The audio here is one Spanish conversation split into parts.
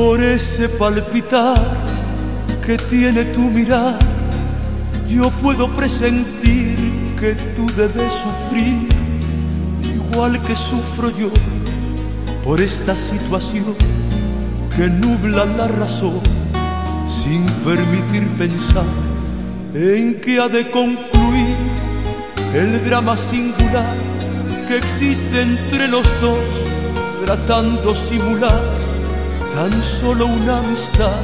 Por ese palpitar que tiene tu mirar, yo puedo presentir que tú debes sufrir, igual que sufro yo, por esta situación que nubla la razón, sin permitir pensar en que ha de concluir el drama singular que existe entre los dos, tratando simular tan solo una amistad,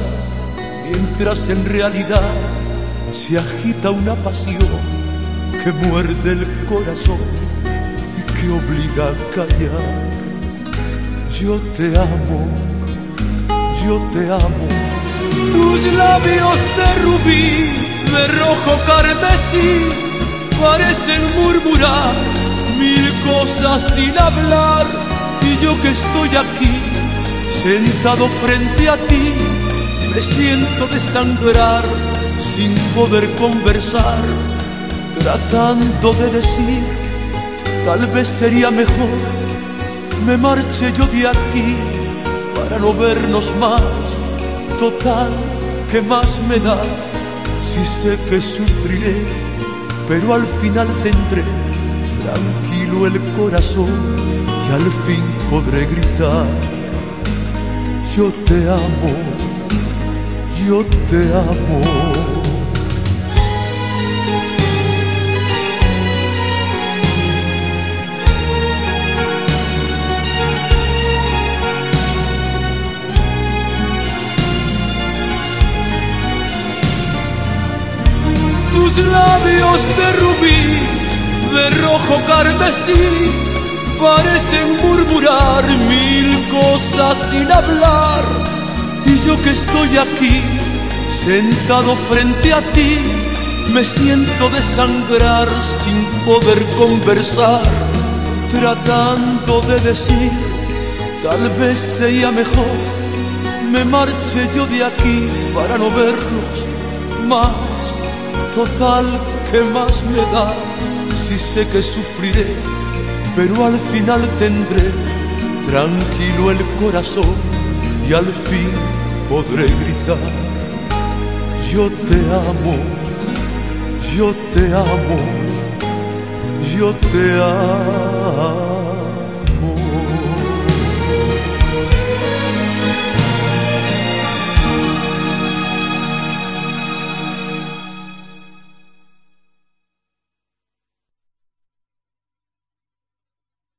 mientras en realidad se agita una pasión que muerde el corazón y que obliga a callar. Yo te amo, yo te amo, tus labios de rubí, de rojo carmesí, parecen murmurar mil cosas sin hablar y yo que estoy aquí sentado frente a ti me siento desangrar sin poder conversar tratando de decir tal vez sería mejor me marche yo de aquí para no vernos más. Total que más me da si sé que sufriré pero al final tendré tranquilo el corazón y al fin podré gritar, yo te amo, yo te amo. Tus labios de rubí de rojo carmesí parecen murmurar mil cosas sin hablar. Y yo que estoy aquí, sentado frente a ti, me siento desangrar sin poder conversar, tratando de decir, tal vez sería mejor, me marche yo de aquí para no vernos más. Total, que más me da? si sé que sufriré, pero al final tendré tranquilo el corazón y al fin podré gritar, yo te amo, yo te amo, yo te amo.